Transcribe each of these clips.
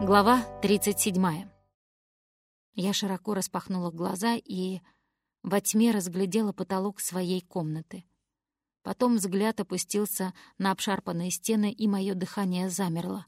Глава 37. Я широко распахнула глаза и во тьме разглядела потолок своей комнаты. Потом взгляд опустился на обшарпанные стены, и мое дыхание замерло.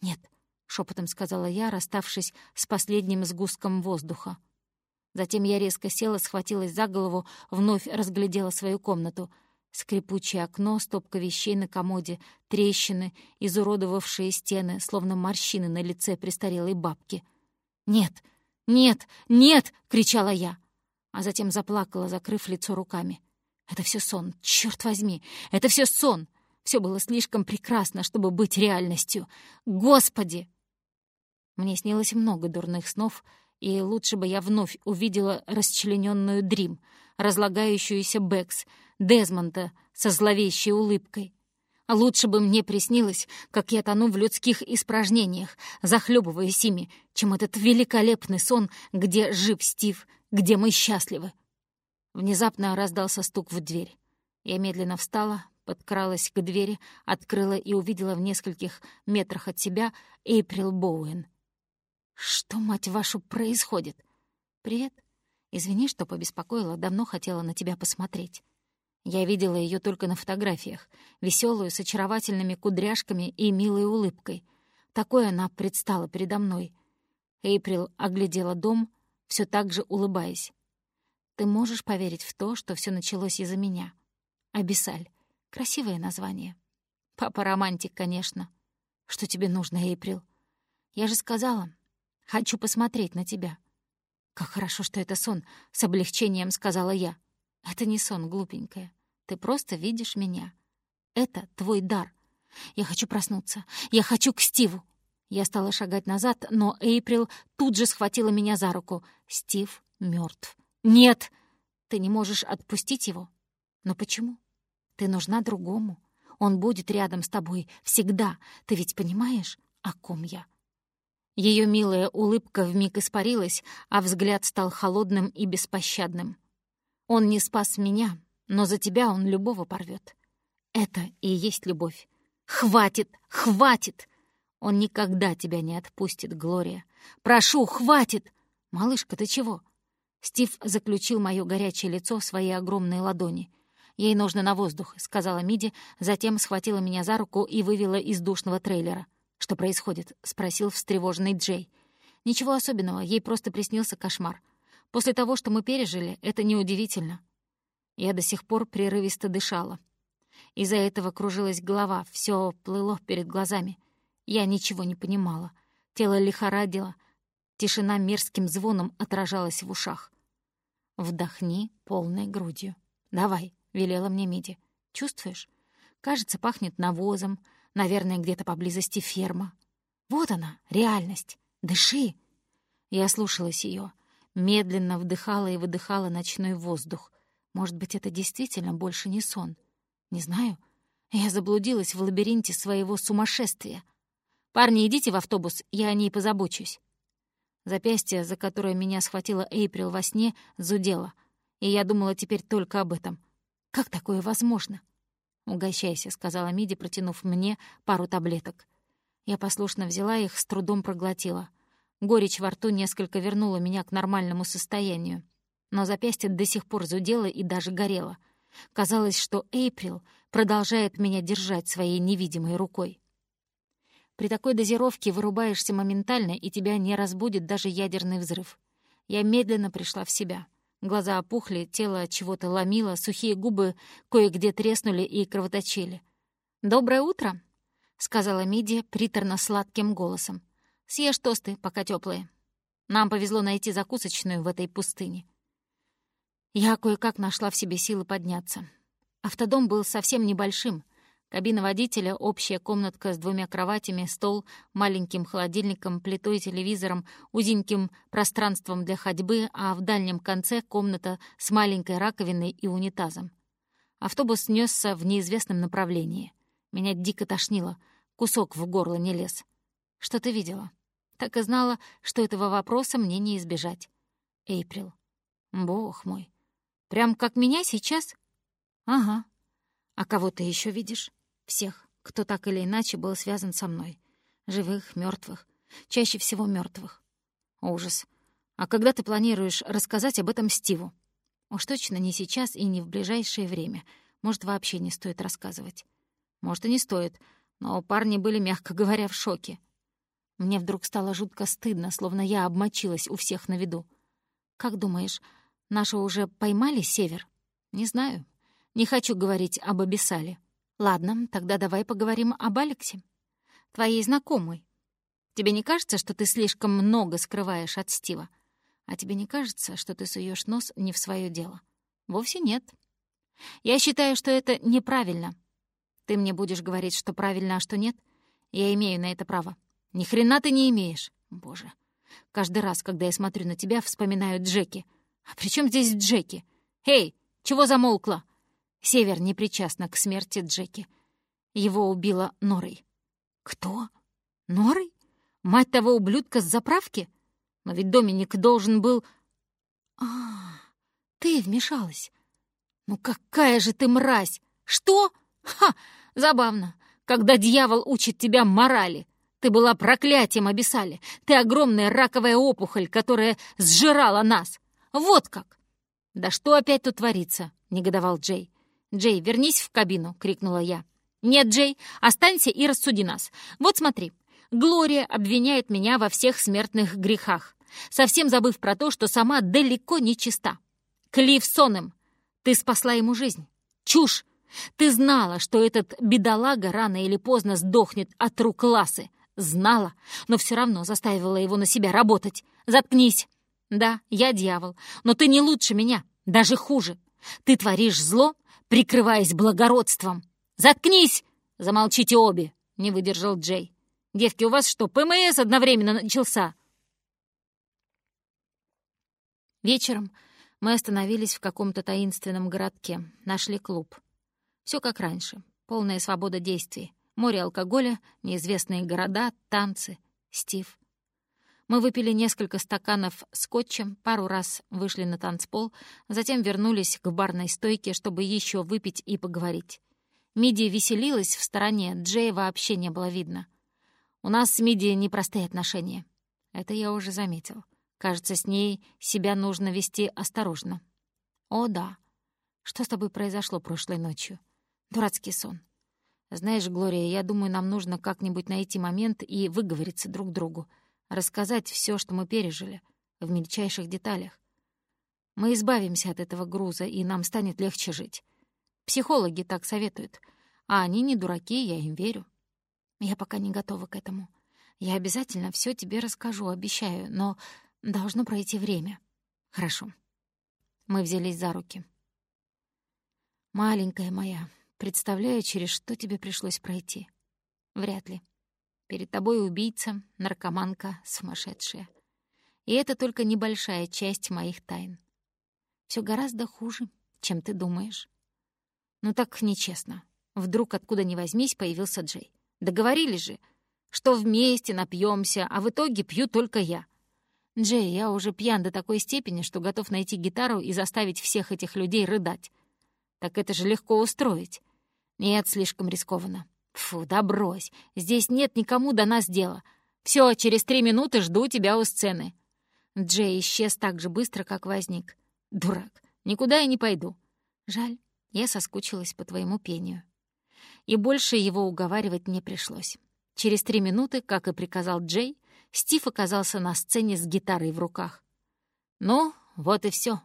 «Нет», — шепотом сказала я, расставшись с последним сгустком воздуха. Затем я резко села, схватилась за голову, вновь разглядела свою комнату — Скрипучее окно, стопка вещей на комоде, трещины, изуродовавшие стены, словно морщины на лице престарелой бабки. «Нет! Нет! Нет!» — кричала я, а затем заплакала, закрыв лицо руками. «Это все сон, черт возьми! Это все сон! Все было слишком прекрасно, чтобы быть реальностью! Господи!» Мне снилось много дурных снов, и лучше бы я вновь увидела расчлененную Дрим, разлагающуюся Бэкс — Дезмонда со зловещей улыбкой. Лучше бы мне приснилось, как я тону в людских испражнениях, захлебываясь ими, чем этот великолепный сон, где жив Стив, где мы счастливы. Внезапно раздался стук в дверь. Я медленно встала, подкралась к двери, открыла и увидела в нескольких метрах от себя Эйприл Боуэн. «Что, мать вашу, происходит?» «Привет. Извини, что побеспокоила, давно хотела на тебя посмотреть». Я видела ее только на фотографиях, веселую, с очаровательными кудряшками и милой улыбкой. Такой она предстала передо мной. Эйприл оглядела дом, все так же улыбаясь. «Ты можешь поверить в то, что все началось из-за меня?» «Абиссаль. Красивое название». «Папа романтик, конечно». «Что тебе нужно, Эйприл?» «Я же сказала, хочу посмотреть на тебя». «Как хорошо, что это сон», — с облегчением сказала я. Это не сон, глупенькая. Ты просто видишь меня. Это твой дар. Я хочу проснуться. Я хочу к Стиву. Я стала шагать назад, но Эйприл тут же схватила меня за руку. Стив мертв. Нет! Ты не можешь отпустить его. Но почему? Ты нужна другому. Он будет рядом с тобой всегда. Ты ведь понимаешь, о ком я? Ее милая улыбка вмиг испарилась, а взгляд стал холодным и беспощадным. Он не спас меня, но за тебя он любого порвет. Это и есть любовь. Хватит, хватит! Он никогда тебя не отпустит, Глория. Прошу, хватит! Малышка, ты чего? Стив заключил мое горячее лицо в свои огромные ладони. «Ей нужно на воздух», — сказала Миди, затем схватила меня за руку и вывела из душного трейлера. «Что происходит?» — спросил встревоженный Джей. «Ничего особенного, ей просто приснился кошмар. После того, что мы пережили, это неудивительно. Я до сих пор прерывисто дышала. Из-за этого кружилась голова, все плыло перед глазами. Я ничего не понимала. Тело лихорадило, тишина мерзким звоном отражалась в ушах. «Вдохни полной грудью. Давай», — велела мне Миди. «Чувствуешь? Кажется, пахнет навозом, наверное, где-то поблизости ферма. Вот она, реальность. Дыши!» Я слушалась ее медленно вдыхала и выдыхала ночной воздух. Может быть, это действительно больше не сон. Не знаю. Я заблудилась в лабиринте своего сумасшествия. «Парни, идите в автобус, я о ней позабочусь». Запястье, за которое меня схватила Эйприл во сне, зудело, и я думала теперь только об этом. «Как такое возможно?» «Угощайся», — сказала Миди, протянув мне пару таблеток. Я послушно взяла их, с трудом проглотила. Горечь во рту несколько вернула меня к нормальному состоянию. Но запястье до сих пор зудело и даже горело. Казалось, что Эйприл продолжает меня держать своей невидимой рукой. При такой дозировке вырубаешься моментально, и тебя не разбудит даже ядерный взрыв. Я медленно пришла в себя. Глаза опухли, тело чего-то ломило, сухие губы кое-где треснули и кровоточили. «Доброе утро!» — сказала Миди приторно-сладким голосом. Съешь тосты, пока теплые. Нам повезло найти закусочную в этой пустыне. Я кое-как нашла в себе силы подняться. Автодом был совсем небольшим. Кабина водителя, общая комнатка с двумя кроватями, стол, маленьким холодильником, плитой, телевизором, узеньким пространством для ходьбы, а в дальнем конце комната с маленькой раковиной и унитазом. Автобус несся в неизвестном направлении. Меня дико тошнило, кусок в горло не лез. Что ты видела? Так и знала, что этого вопроса мне не избежать. Эйприл. Бог мой. Прям как меня сейчас? Ага. А кого ты еще видишь? Всех, кто так или иначе был связан со мной. Живых, мертвых. чаще всего мертвых. Ужас. А когда ты планируешь рассказать об этом Стиву? Уж точно не сейчас и не в ближайшее время. Может, вообще не стоит рассказывать. Может, и не стоит, но парни были, мягко говоря, в шоке. Мне вдруг стало жутко стыдно, словно я обмочилась у всех на виду. «Как думаешь, наши уже поймали север?» «Не знаю. Не хочу говорить об Абиссале. Ладно, тогда давай поговорим об Алексе. Твоей знакомой. Тебе не кажется, что ты слишком много скрываешь от Стива? А тебе не кажется, что ты суешь нос не в свое дело? Вовсе нет. Я считаю, что это неправильно. Ты мне будешь говорить, что правильно, а что нет? Я имею на это право. Ни хрена ты не имеешь. Боже. Каждый раз, когда я смотрю на тебя, вспоминаю Джеки. А при чем здесь Джеки? Эй, чего замолкла? Север не причастна к смерти Джеки. Его убила Норой. Кто? Норой? Мать того ублюдка с заправки? Но ведь Доминик должен был... А, ты вмешалась. Ну какая же ты мразь! Что? Ха! Забавно, когда дьявол учит тебя морали. Ты была проклятием Абиссали. Ты огромная раковая опухоль, которая сжирала нас. Вот как! «Да что опять тут творится?» — негодовал Джей. «Джей, вернись в кабину!» — крикнула я. «Нет, Джей, останься и рассуди нас. Вот смотри, Глория обвиняет меня во всех смертных грехах, совсем забыв про то, что сама далеко не чиста. Клифф Сонем, ты спасла ему жизнь. Чушь! Ты знала, что этот бедолага рано или поздно сдохнет от рук Ласы. Знала, но все равно заставила его на себя работать. Заткнись! Да, я дьявол, но ты не лучше меня, даже хуже. Ты творишь зло, прикрываясь благородством. «Заткнись!» «Замолчите обе!» — не выдержал Джей. «Девки, у вас что, ПМС одновременно начался?» Вечером мы остановились в каком-то таинственном городке, нашли клуб. Все как раньше, полная свобода действий. Море алкоголя, неизвестные города, танцы, Стив. Мы выпили несколько стаканов скотчем, пару раз вышли на танцпол, затем вернулись к барной стойке, чтобы еще выпить и поговорить. Миди веселилась в стороне, Джея вообще не было видно. У нас с Миди непростые отношения. Это я уже заметил. Кажется, с ней себя нужно вести осторожно. О, да. Что с тобой произошло прошлой ночью? Дурацкий сон. Знаешь, Глория, я думаю, нам нужно как-нибудь найти момент и выговориться друг другу рассказать все, что мы пережили, в мельчайших деталях. Мы избавимся от этого груза, и нам станет легче жить. Психологи так советуют. А они не дураки, я им верю. Я пока не готова к этому. Я обязательно все тебе расскажу, обещаю, но должно пройти время. Хорошо. Мы взялись за руки. Маленькая моя, представляю, через что тебе пришлось пройти. Вряд ли. Перед тобой убийца, наркоманка, сумасшедшая. И это только небольшая часть моих тайн. Все гораздо хуже, чем ты думаешь. Ну так нечестно. Вдруг откуда ни возьмись появился Джей. Договорились же, что вместе напьемся, а в итоге пью только я. Джей, я уже пьян до такой степени, что готов найти гитару и заставить всех этих людей рыдать. Так это же легко устроить. Нет, слишком рискованно. Фу, да брось. Здесь нет никому до нас дела. Все, через три минуты жду тебя у сцены. Джей исчез так же быстро, как возник. Дурак. Никуда я не пойду. Жаль, я соскучилась по твоему пению. И больше его уговаривать не пришлось. Через три минуты, как и приказал Джей, Стив оказался на сцене с гитарой в руках. «Ну, вот и все.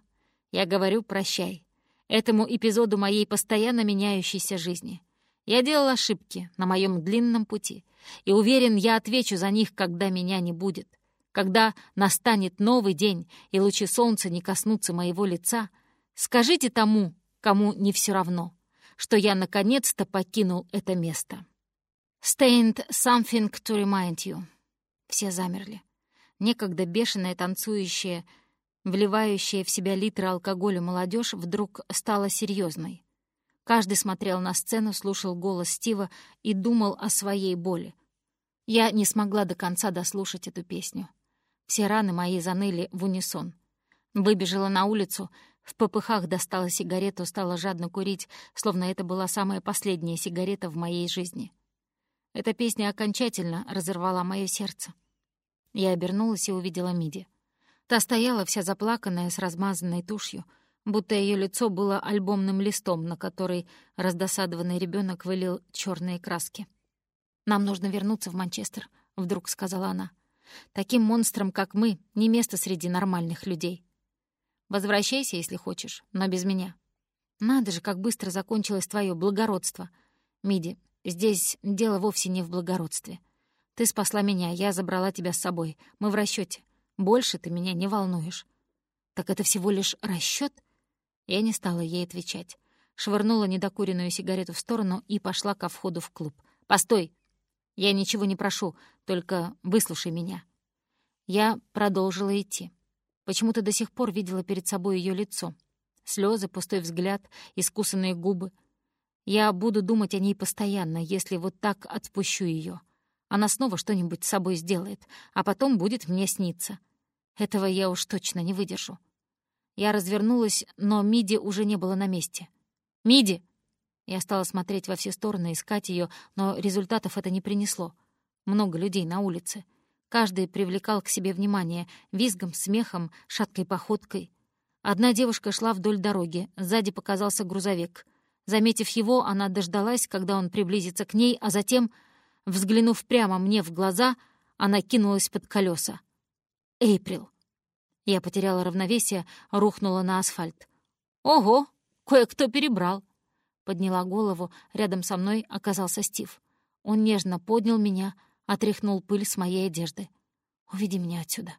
Я говорю прощай. Этому эпизоду моей постоянно меняющейся жизни. Я делал ошибки на моем длинном пути, и уверен, я отвечу за них, когда меня не будет. Когда настанет новый день, и лучи солнца не коснутся моего лица, скажите тому, кому не все равно, что я наконец-то покинул это место. Stained something to remind you. Все замерли. Некогда бешеная танцующая, вливающая в себя литры алкоголя молодежь вдруг стала серьезной. Каждый смотрел на сцену, слушал голос Стива и думал о своей боли. Я не смогла до конца дослушать эту песню. Все раны мои заныли в унисон. Выбежала на улицу, в попыхах достала сигарету, стала жадно курить, словно это была самая последняя сигарета в моей жизни. Эта песня окончательно разорвала мое сердце. Я обернулась и увидела Миди. Та стояла вся заплаканная, с размазанной тушью, будто ее лицо было альбомным листом, на который раздосадованный ребенок вылил черные краски. «Нам нужно вернуться в Манчестер», — вдруг сказала она. «Таким монстрам, как мы, не место среди нормальных людей. Возвращайся, если хочешь, но без меня. Надо же, как быстро закончилось твое благородство. Миди, здесь дело вовсе не в благородстве. Ты спасла меня, я забрала тебя с собой. Мы в расчете. Больше ты меня не волнуешь. Так это всего лишь расчет? Я не стала ей отвечать. Швырнула недокуренную сигарету в сторону и пошла ко входу в клуб. «Постой! Я ничего не прошу, только выслушай меня». Я продолжила идти. Почему-то до сих пор видела перед собой ее лицо. Слезы, пустой взгляд, искусанные губы. Я буду думать о ней постоянно, если вот так отпущу ее. Она снова что-нибудь с собой сделает, а потом будет мне сниться. Этого я уж точно не выдержу. Я развернулась, но Миди уже не было на месте. «Миди!» Я стала смотреть во все стороны, искать ее, но результатов это не принесло. Много людей на улице. Каждый привлекал к себе внимание визгом, смехом, шаткой походкой. Одна девушка шла вдоль дороги, сзади показался грузовик. Заметив его, она дождалась, когда он приблизится к ней, а затем Взглянув прямо мне в глаза, она кинулась под колеса. «Эйприл». Я потеряла равновесие, рухнула на асфальт. «Ого, кое-кто перебрал». Подняла голову, рядом со мной оказался Стив. Он нежно поднял меня, отряхнул пыль с моей одежды. «Уведи меня отсюда».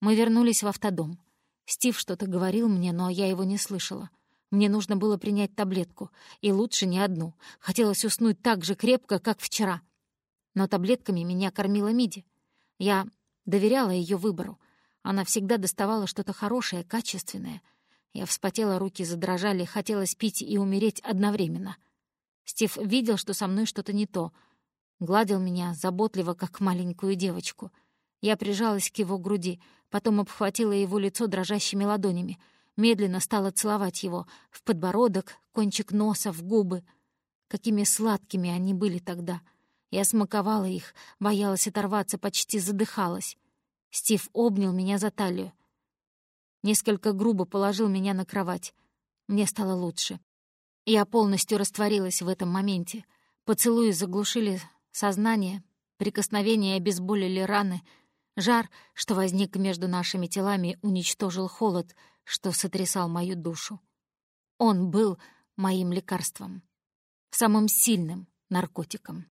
Мы вернулись в автодом. Стив что-то говорил мне, но я его не слышала. Мне нужно было принять таблетку, и лучше не одну. Хотелось уснуть так же крепко, как вчера. Но таблетками меня кормила Миди. Я доверяла ее выбору. Она всегда доставала что-то хорошее, качественное. Я вспотела, руки задрожали, хотелось пить и умереть одновременно. Стив видел, что со мной что-то не то. Гладил меня заботливо, как маленькую девочку. Я прижалась к его груди, потом обхватила его лицо дрожащими ладонями, медленно стала целовать его в подбородок, кончик носа, в губы. Какими сладкими они были тогда — я смаковала их, боялась оторваться, почти задыхалась. Стив обнял меня за талию. Несколько грубо положил меня на кровать. Мне стало лучше. Я полностью растворилась в этом моменте. Поцелуи заглушили сознание, прикосновения обезболили раны. Жар, что возник между нашими телами, уничтожил холод, что сотрясал мою душу. Он был моим лекарством, самым сильным наркотиком.